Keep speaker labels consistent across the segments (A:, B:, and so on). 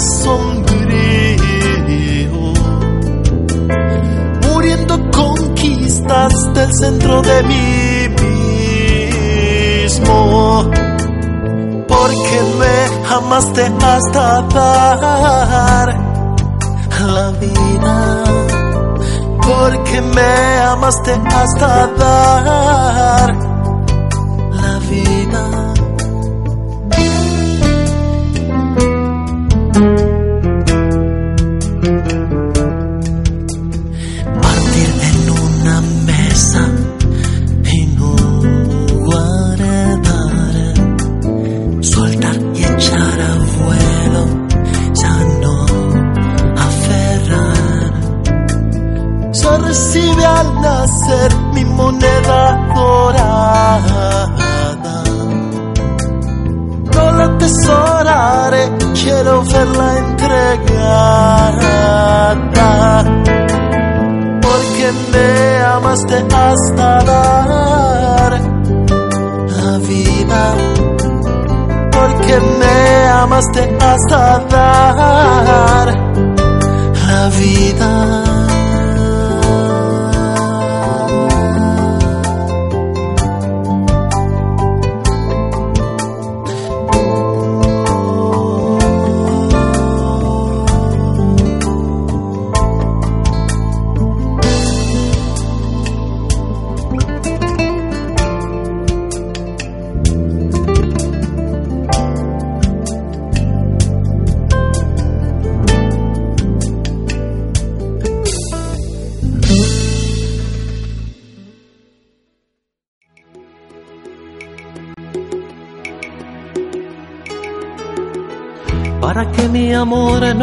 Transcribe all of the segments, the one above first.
A: sombrío. Muriendo conquistaste el centro de mí mismo porque me amaste hasta dar la vida, porque me amaste hasta dar amaste hasta dar la vida porque me amaste hasta dar la vida.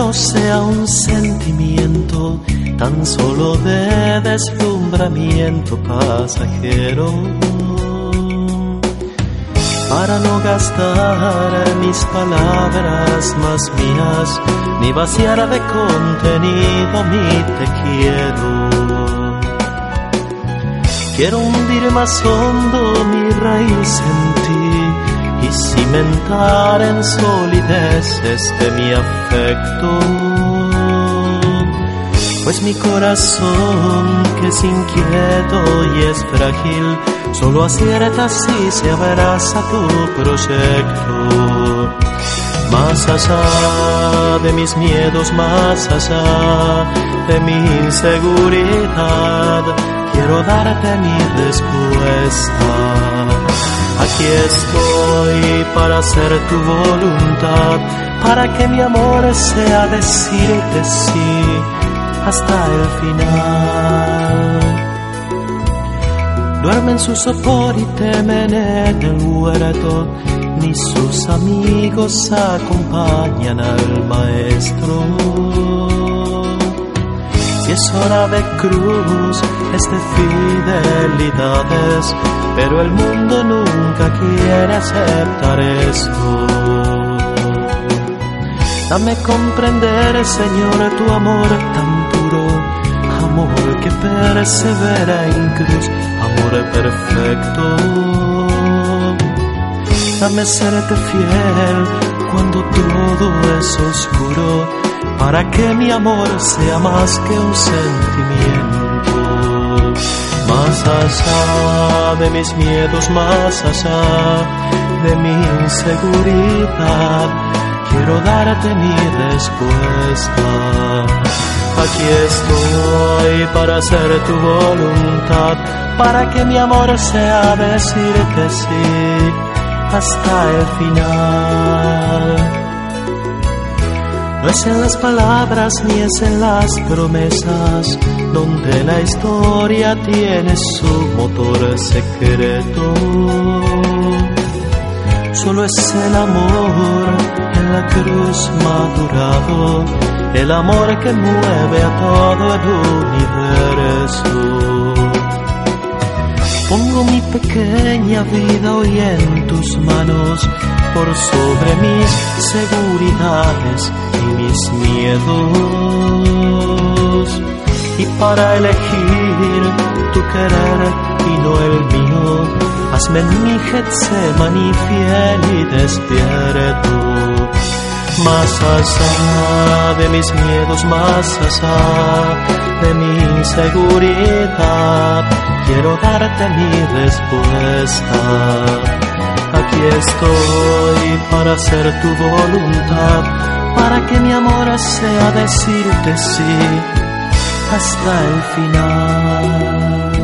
A: No sea un sentimiento tan solo de deslumbramiento pasajero. Para no gastar mis palabras más mías, ni vaciar de contenido mi te quiero. Quiero hundir más hondo mi raíz en cimentar en solidez este mi afecto. Pues mi corazón, que es inquieto y es frágil, solo acierta si se abraza tu proyecto. Más allá de mis miedos, más allá de mi inseguridad, quiero darte mi respuesta. Aquí estoy para hacer tu voluntad, para que mi amor sea decirte sí hasta el final. Duerme en su sopor y temen en el huerto, ni sus amigos acompañan al maestro. Si es hora de cruz, es de fidelidades, pero el mundo nunca quiere aceptar esto. Dame comprender, Señor, tu amor tan puro, amor que persevera en cruz, amor perfecto. Dame serte fiel cuando todo es oscuro, para que mi amor sea más que un sentimiento. más allá de mis miedos, más allá de mi inseguridad. Quiero darte mi respuesta. Aquí estoy para hacer tu voluntad, para que mi amor sea decirte sí hasta el final. No es en las palabras ni es en las promesas donde la historia tiene su motor secreto. Solo es el amor en la cruz madurado, el amor que mueve a todo el universo. Pongo mi pequeña vida hoy en tus manos por sobre mis seguridades mis miedos. Y para elegir tu querer y no el mío, hazme en mi Getsemaní fiel y despierto. Más allá de mis miedos, más allá de mi inseguridad, quiero darte mi respuesta aquí estoy para hacer tu voluntad, para que mi amor sea decirte sí hasta el final.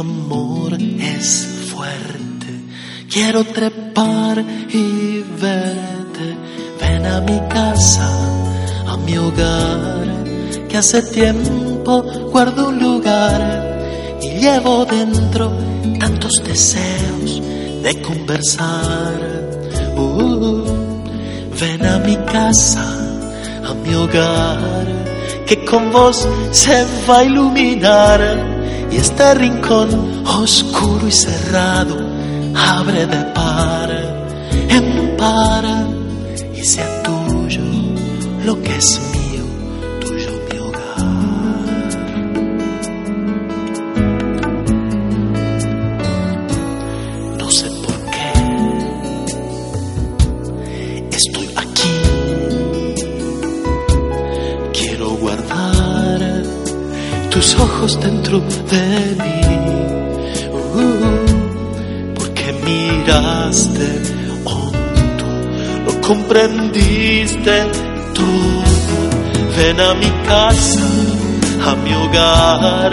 A: Amor es fuerte. Quiero trepar y verte. Ven a mi casa, a mi hogar, que hace tiempo guardo un lugar y llevo dentro tantos deseos de conversar. Uh, Ven a mi casa, a mi hogar, que con vos se va a iluminar y este rincón oscuro y cerrado abre de par en par y sea tuyo lo que es ojos dentro de mí. Uh, porque miraste hondo, lo comprendiste todo. Ven a mi casa, a mi hogar,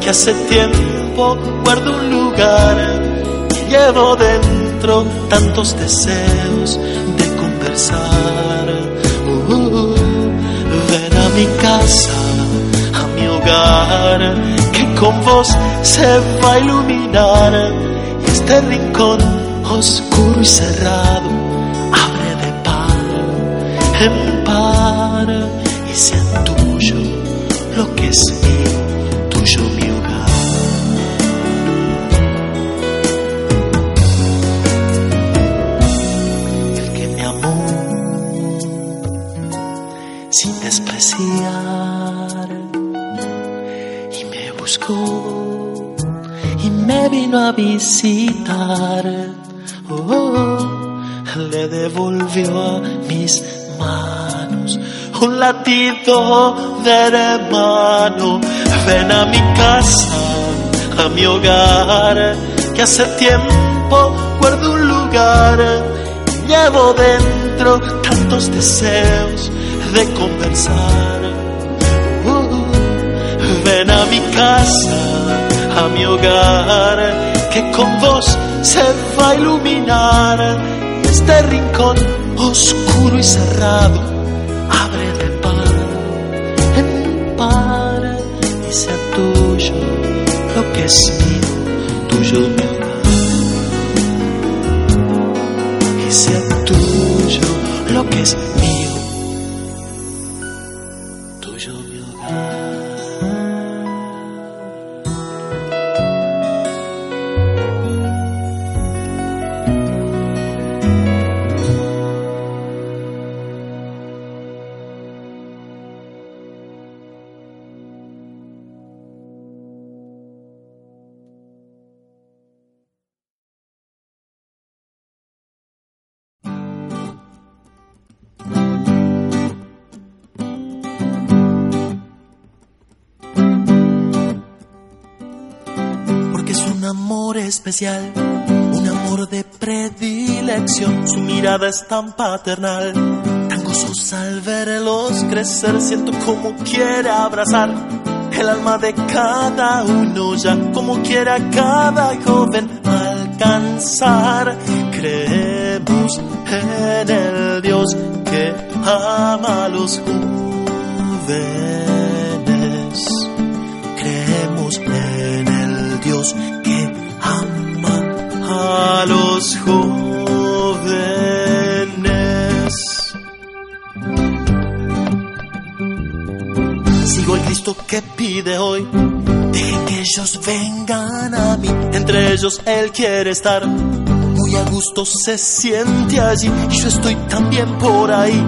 A: que hace tiempo guardo un lugar. y Llevo dentro tantos deseos de conversar. Uh, ven a mi casa, hogar, que con vos se va a iluminar. Y este rincón oscuro y cerrado abre de par en par y sea tuyo lo que es mío, tuyo mi hogar. el que me amó sin despreciar vino a visitar. Oh, le devolvió a mis manos un latido de hermano. Ven a mi casa, a mi hogar, que hace tiempo guardo un lugar. Llevo dentro tantos deseos de conversar. Uh, ven a casa, a mi hogar, que con vos se va a iluminar este rincón oscuro y cerrado. Abre de par en par y sea tuyo lo que es mío, tuyo mi hogar. Y sea tuyo lo que es mío, un amor de predilección. Su mirada es tan paternal, tan gozosa al verlos crecer. Siento como quiere abrazar el alma de cada uno, ya como quiera cada joven alcanzar. Creemos en el Dios que ama a los jóvenes a los jóvenes. Sigo el Cristo que pide hoy. Dejen que ellos vengan a mí. Entre ellos Él quiere estar. Muy a gusto se siente allí. Y yo estoy también por ahí.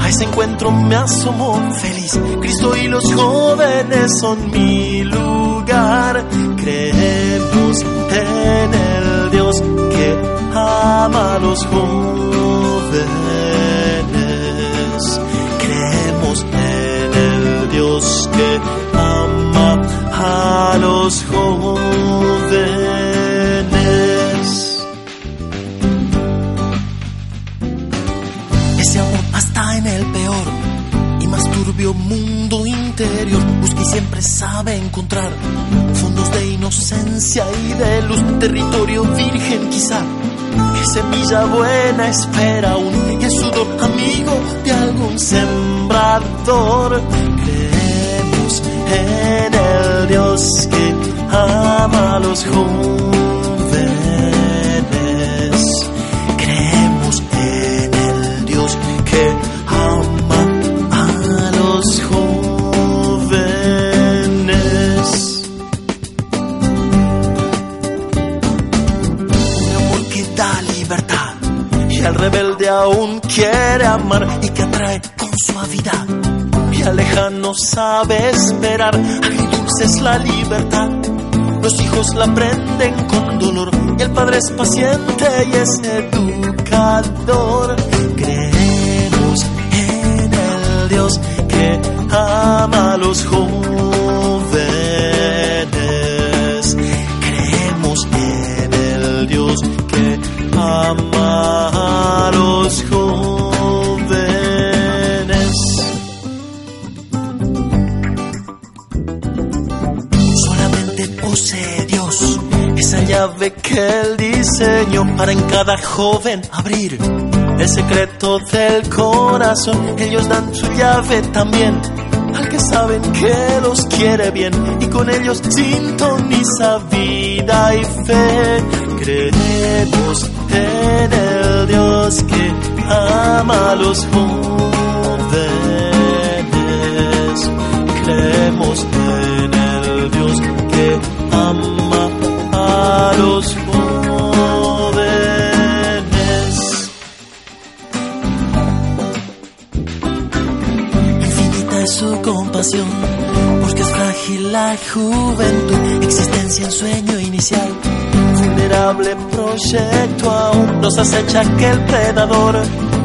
A: A ese encuentro me asomo feliz. Cristo y los jóvenes son mi lugar. Creemos en el Dios que ama a los jóvenes. Creemos en el Dios que ama a los jóvenes. Ese amor hasta en el peor y más turbio mundo interior busca y siempre sabe encontrar fondos de inocencia y de luz, territorio virgen quizá. Que semilla buena espera aún y el sudor amigo de algún sembrador. Creemos en el Dios que ama a los jóvenes. Y al rebelde aún quiere amar y que atrae con suavidad. Y al lejano sabe esperar, agridulce es la libertad. Los hijos la aprenden con dolor y el padre es paciente y es educador. Creemos en el Dios que ama a los jóvenes. Que Él diseñó para en cada joven abrir el secreto del corazón. Ellos dan su llave también al que saben que los quiere bien y con ellos sintoniza vida y fe. Creemos en el Dios que ama a los jóvenes. Creemos en el Dios que ama a los jóvenes. Infinita es su compasión, porque es frágil la juventud, existencia en sueño inicial. Vulnerable proyecto aún nos acecha aquel predador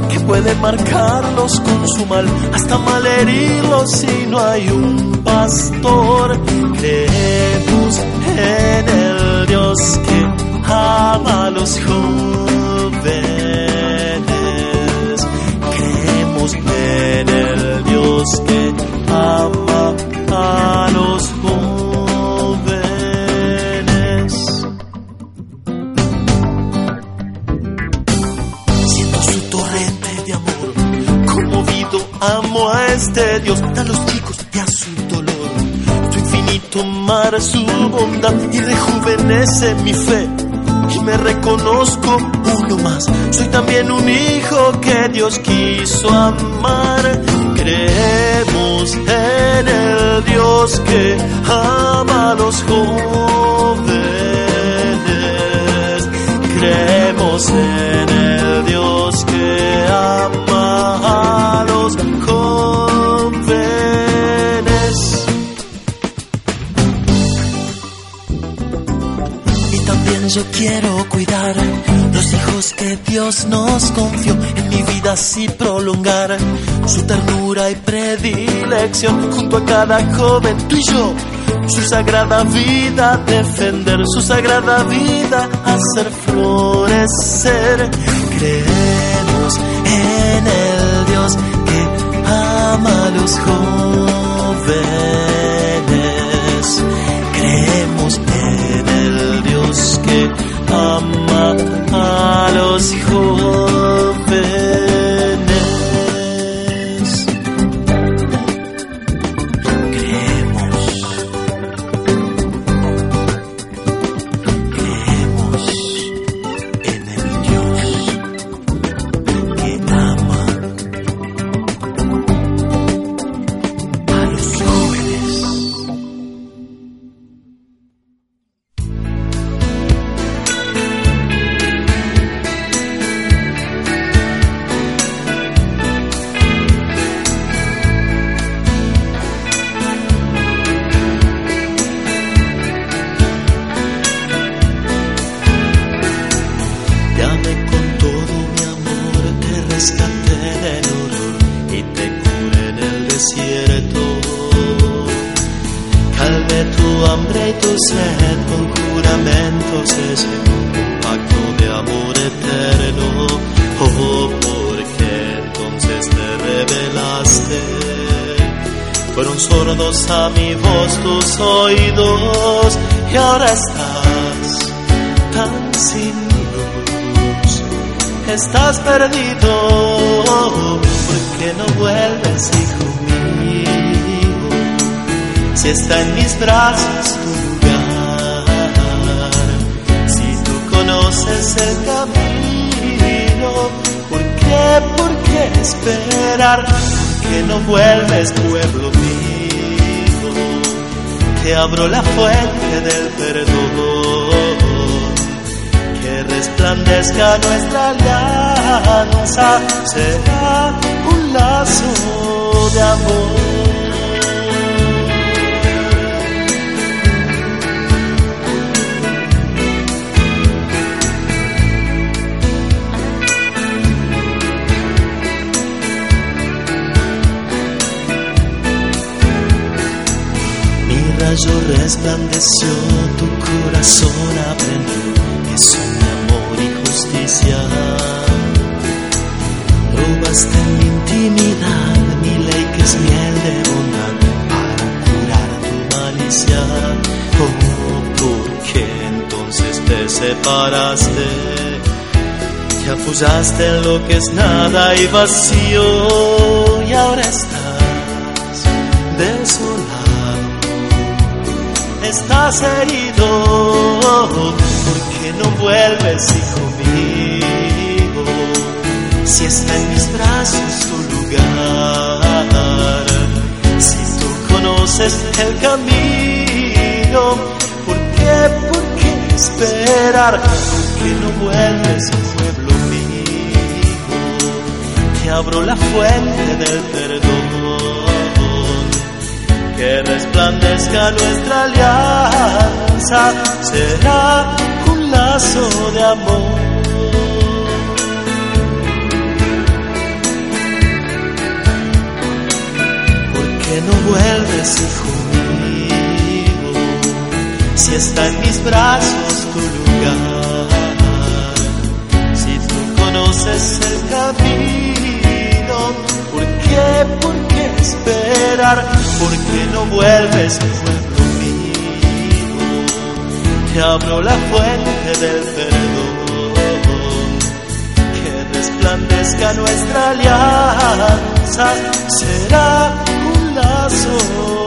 A: que puede marcarlos con su mal, hasta malherirlos si no hay un pastor. Creemos en el Dios que ama a los jóvenes. Creemos en el Dios que infinito mar, su bondad y rejuvenece mi fe. Y me reconozco uno más. Soy también un hijo que Dios quiso amar. Creemos en el Dios que ama a los jóvenes. Creemos en el Dios que ama yo quiero cuidar los hijos que Dios nos confió en mi vida así prolongar su ternura y predilección. Junto a cada joven tú y yo su sagrada vida defender su sagrada vida hacer florecer. Creemos en el Dios que ama a los jóvenes. Creemos que ama a los jóvenes. Sordos a mi voz tus oídos y ahora estás tan sin luz. Estás perdido porque no vuelves, hijo mío. Si está en mis brazos tu lugar, si tú conoces el camino, ¿por qué, por qué esperar? Que no vuelves, pueblo mío, que abro la fuente del perdón que resplandezca nuestra alianza, será un lazo de amor. Rayo resplandeció, tu corazón aprendió que son amor y justicia. Probaste en mi intimidad mi ley que es miel de bondad para curar tu malicia. Oh, porque entonces te separaste, te apoyaste en lo que es nada y vacío y ahora estás desolado estás herido, porque no vuelves, hijo mío, si está en mis brazos tu lugar, si tú conoces el camino, ¿por qué, por qué esperar? Porque no vuelves, pueblo mío, te abro la fuente del perdón que resplandezca nuestra alianza, será un lazo de amor. Porque no vuelves, hijo mío, si está en mis brazos tu lugar, si tú conoces el camino, ¿por qué, por qué esperar? Porque no vuelves, pueblo mío, te abro la fuente del perdón, que resplandezca nuestra alianza, será un lazo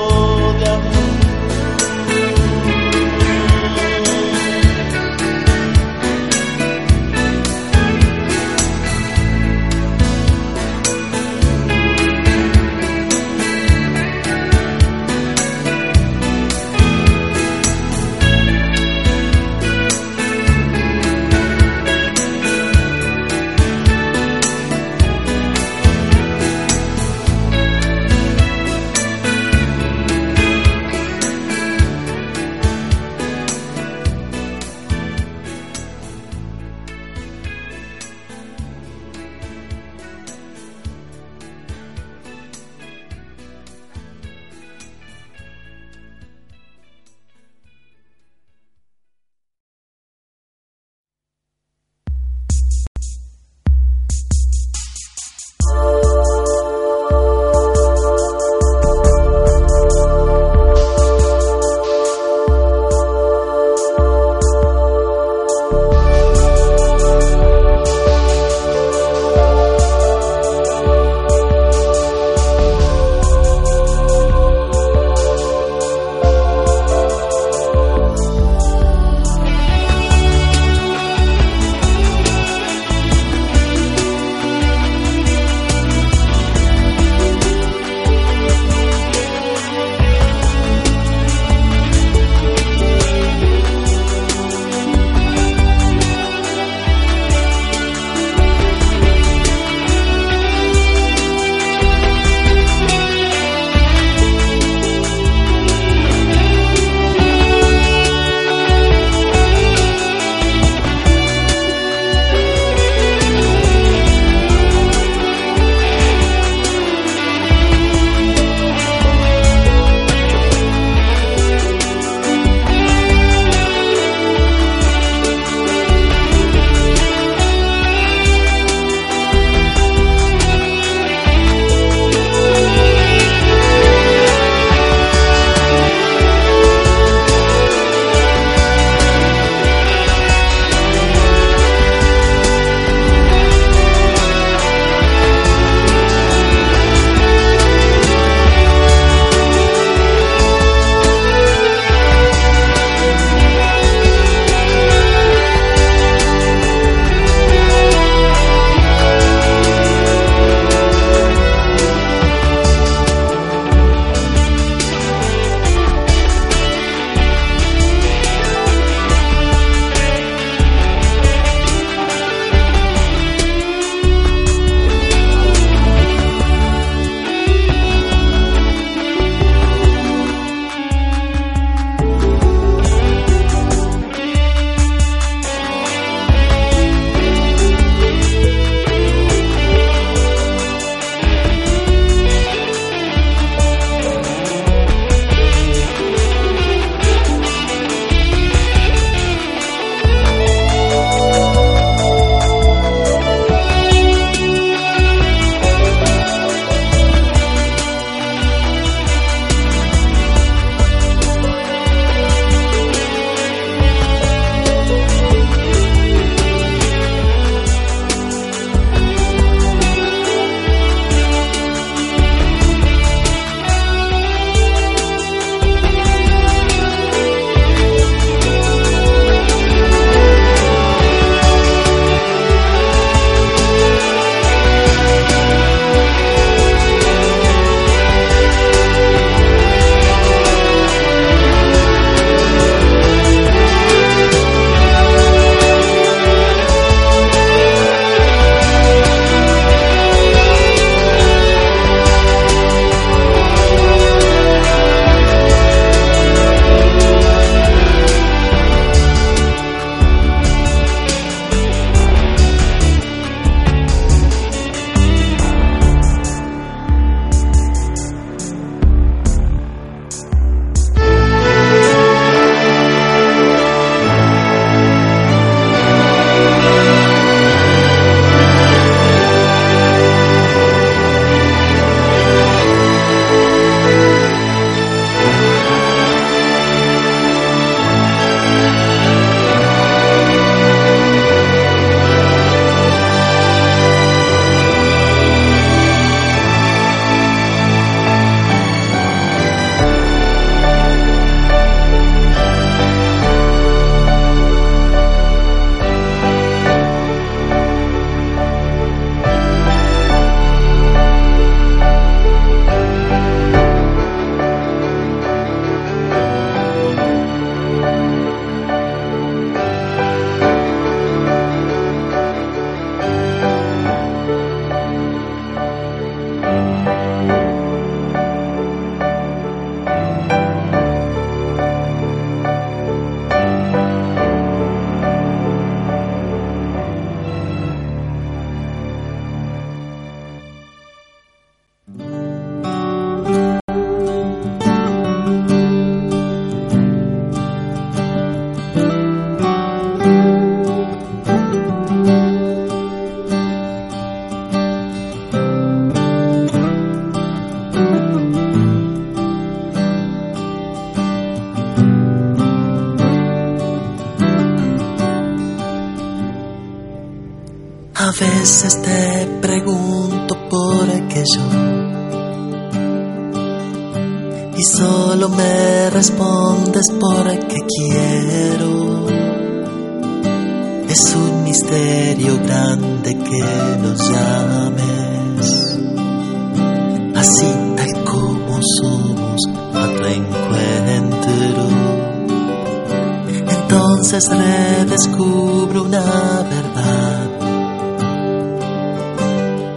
A: Entonces redescubro una verdad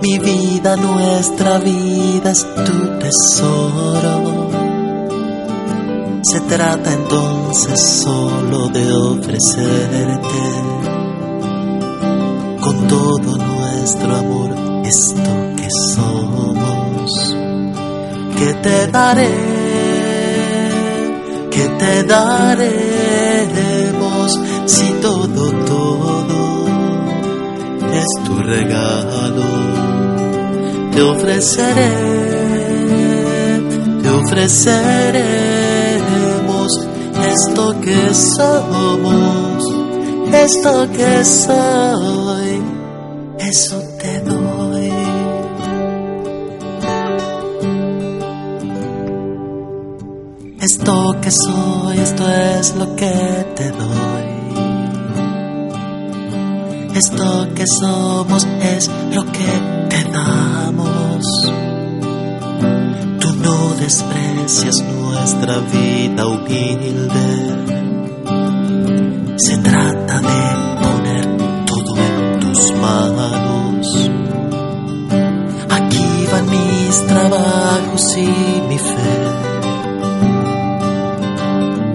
A: mi vida, nuestra vida es tu tesoro. Se trata entonces solo de ofrecerte con todo nuestro amor esto que somos. Que te daré, que te daremos si todo, todo es tu regalo te ofreceré, te ofreceremos esto que somos, esto que soy, eso te doy. Esto que soy, esto es lo que te doy. Esto que somos es lo que te. Tú no desprecias nuestra vida humilde. Se trata de poner todo en tus manos. Aquí van mis trabajos y mi fe.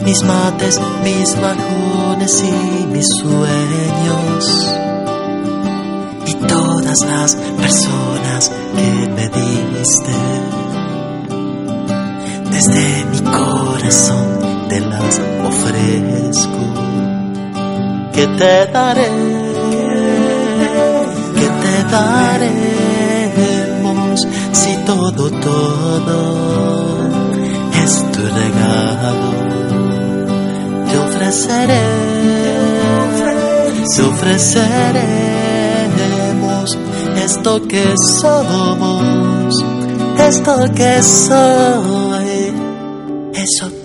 A: Mis mates, mis bajones y mis sueños todas las personas que me diste. Desde mi corazón te las ofrezco. Que te daré, que te daremos si todo, todo es tu regalo. Te ofreceré, te ofreceré esto que somos, esto que soy, eso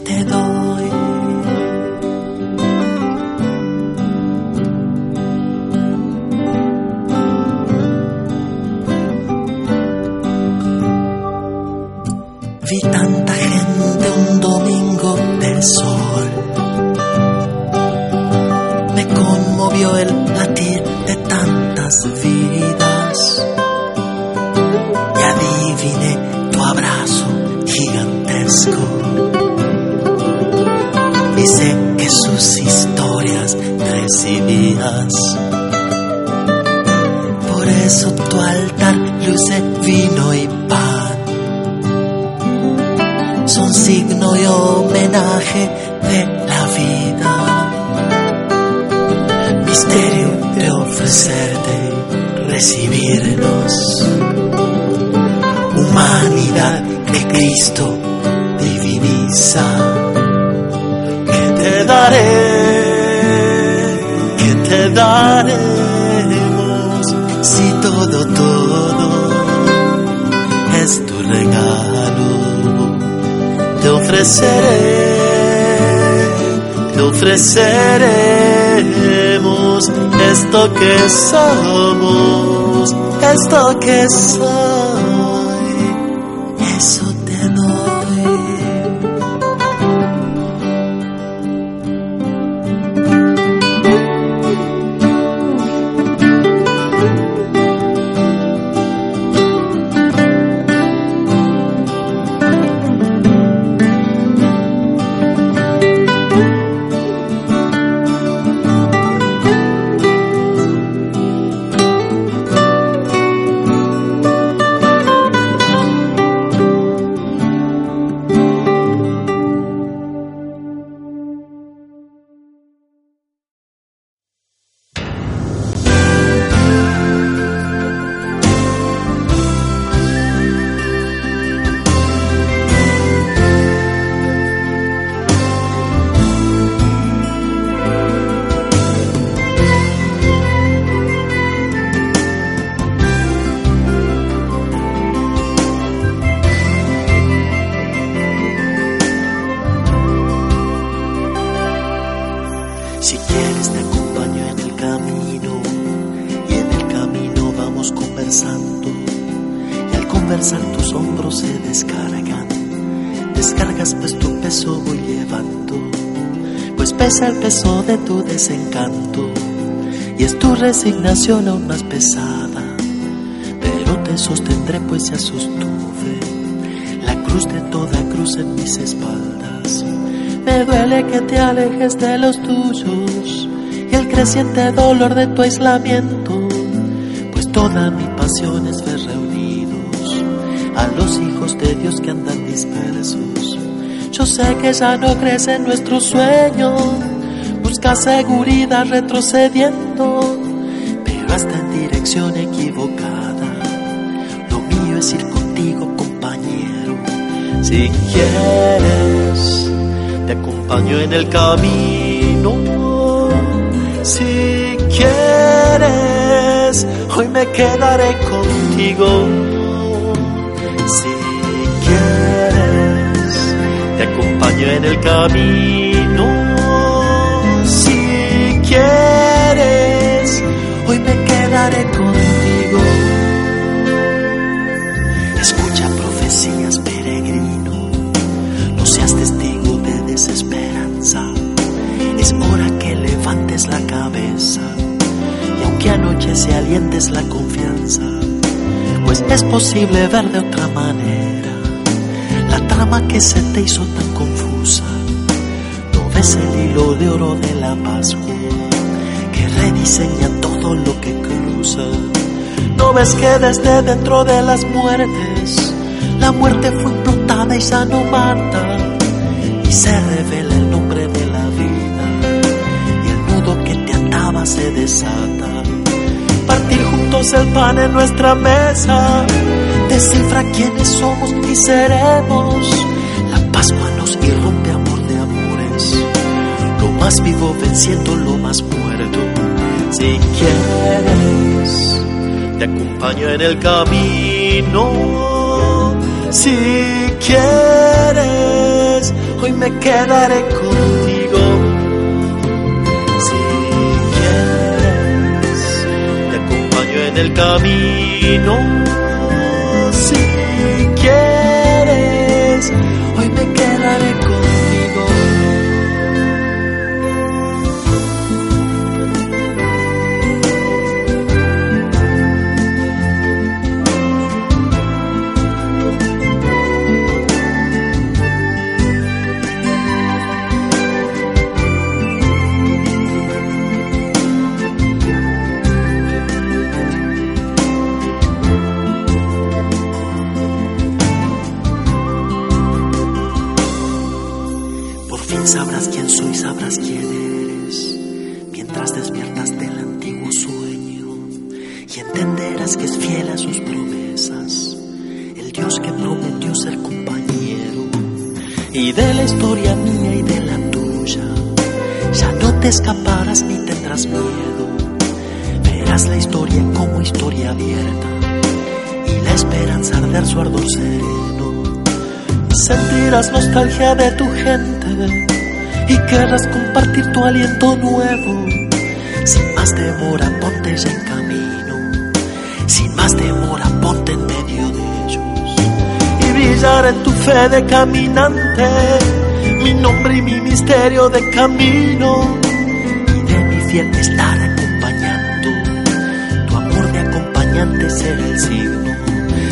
A: de la vida. Misterio de ofrecerte, recibirnos. Humanidad que Cristo diviniza. Que te daré, que te daremos si todo, todo es tu regalo. Te ofreceré, esto que somos, esto que soy, de tu desencanto y es tu resignación aún más pesada, pero te sostendré pues ya sostuve la cruz de toda cruz en mis espaldas. Me duele que te alejes de los tuyos y el creciente dolor de tu aislamiento, pues toda mi pasión es ver reunidos a los hijos de Dios que andan dispersos. Yo sé que ya no crece en nuestro sueño, busca seguridad retrocediendo, pero hasta en dirección equivocada. Lo mío es ir contigo, compañero. Si quieres, te acompaño en el camino. Si quieres, hoy me quedaré contigo. Si quieres, te acompaño en el camino. Contigo. Escucha profecías, peregrino. No seas testigo de desesperanza. Es hora que levantes la cabeza. Y aunque anochece alientes la confianza, pues es posible ver de otra manera la trama que se te hizo tan confusa. No ves el hilo de oro de la Pascua que rediseña todo lo que No ves que desde dentro de las muertes la muerte fue implotada y ya no mata y se revela el nombre de la vida y el nudo que te ataba se desata. Partir juntos el pan en nuestra mesa descifra quiénes somos y seremos. La Pascua nos irrumpe amor de amores, lo más vivo venciendo lo más muerto. Si quieres, te acompaño en el camino. Si quieres, hoy me quedaré contigo. Si quieres, te acompaño en el camino. Mientras despiertas del antiguo sueño y entenderás que es fiel a sus promesas, el Dios que prometió ser compañero y de la historia mía y de la tuya, ya no te escaparás ni tendrás miedo, verás la historia como historia abierta y la esperanza arder su ardor sereno. Sentirás nostalgia de tu gente y querrás compartir tu aliento nuevo. Más demora, ponte en camino. Sin más demora, ponte en medio de ellos. Y brillar en tu fe de caminante. Mi nombre y mi misterio de camino. Y de mi fiel estar acompañando. Tu amor de acompañante será el signo.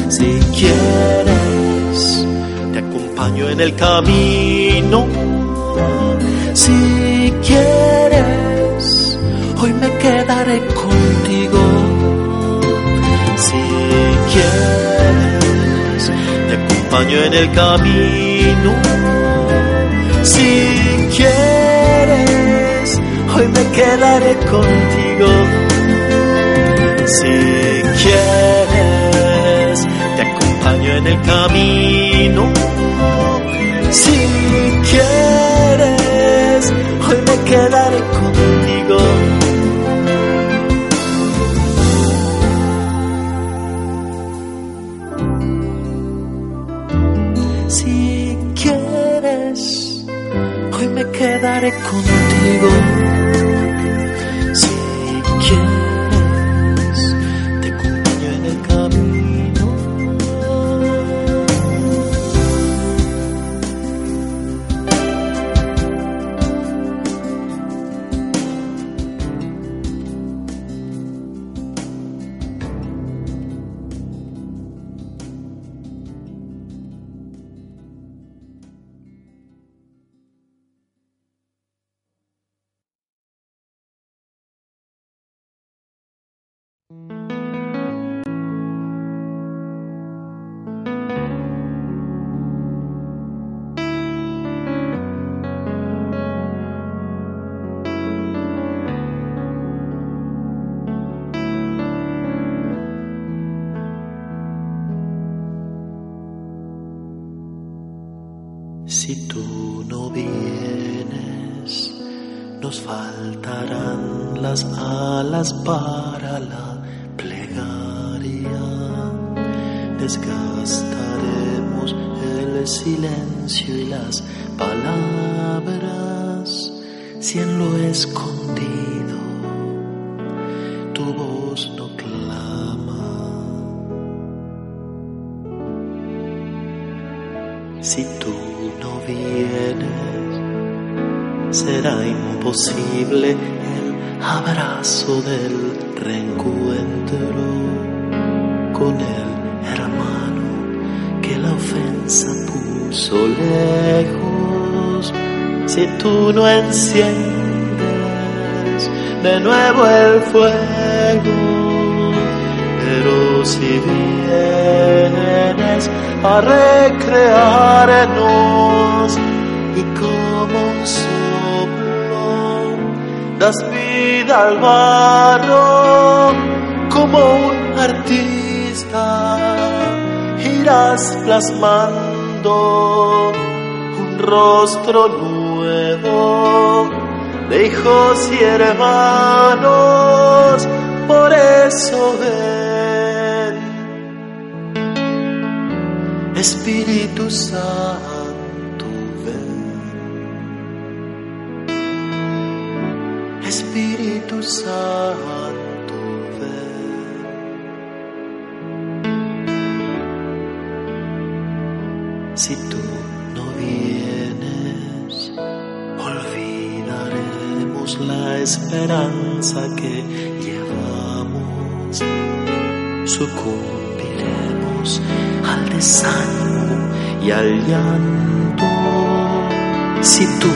A: Si quieres te acompaño en el camino. Si quieres, hoy me quedaré contigo. Si quieres, te acompaño en el camino. Si quieres, hoy me quedaré contigo. Si quieres, te acompaño en el camino. Si quieres, hoy me quedaré contigo. Contigo. Nos faltarán las alas para la plegaria. Desgastaremos el silencio y las palabras si en lo escondido imposible el abrazo del reencuentro con el hermano que la ofensa puso lejos. Si tú no enciendes de nuevo el fuego, pero si vienes a recrearnos y como un como un artista irás plasmando un rostro nuevo de hijos y hermanos por eso ven Espíritu Santo Santo Si tú no vienes olvidaremos la esperanza que llevamos. Sucumbiremos al desánimo y al llanto. Si tú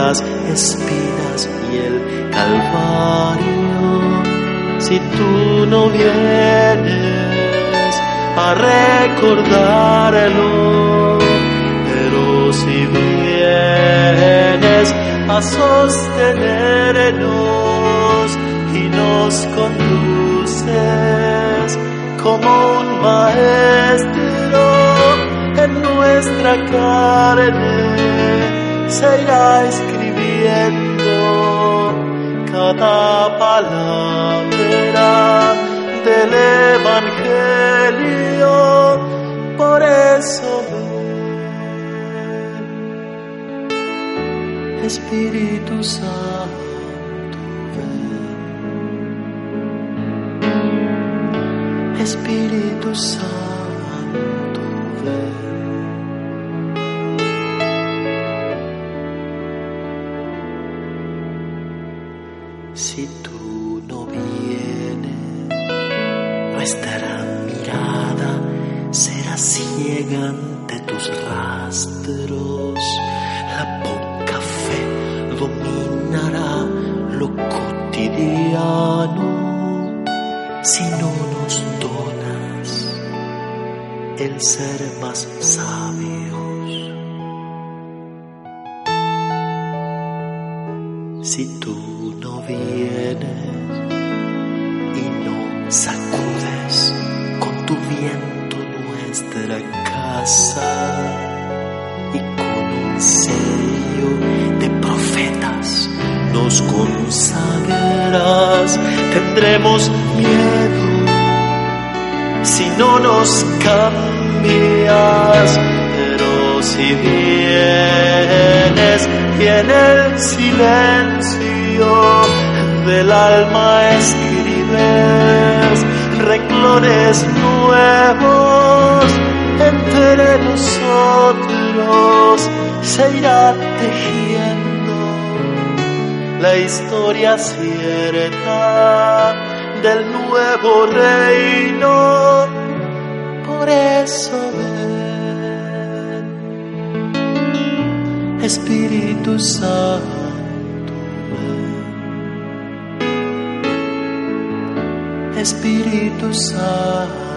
A: las espinas y el Calvario. Si tú no vienes a recordarlo, pero si vienes a sostenernos y nos conduces como un maestro en nuestra carne se irá escribiendo cada palabra del Evangelio. Por eso ven, Espíritu Santo, ven. Espíritu Santo, nos consagras. Tendremos miedo si no nos cambias, pero si vienes y en el silencio del alma escribes renglones nuevos entre nosotros se irá tejiendo la historia cierta del nuevo reino. Por eso ven, Espíritu Santo, ven. Espíritu Santo.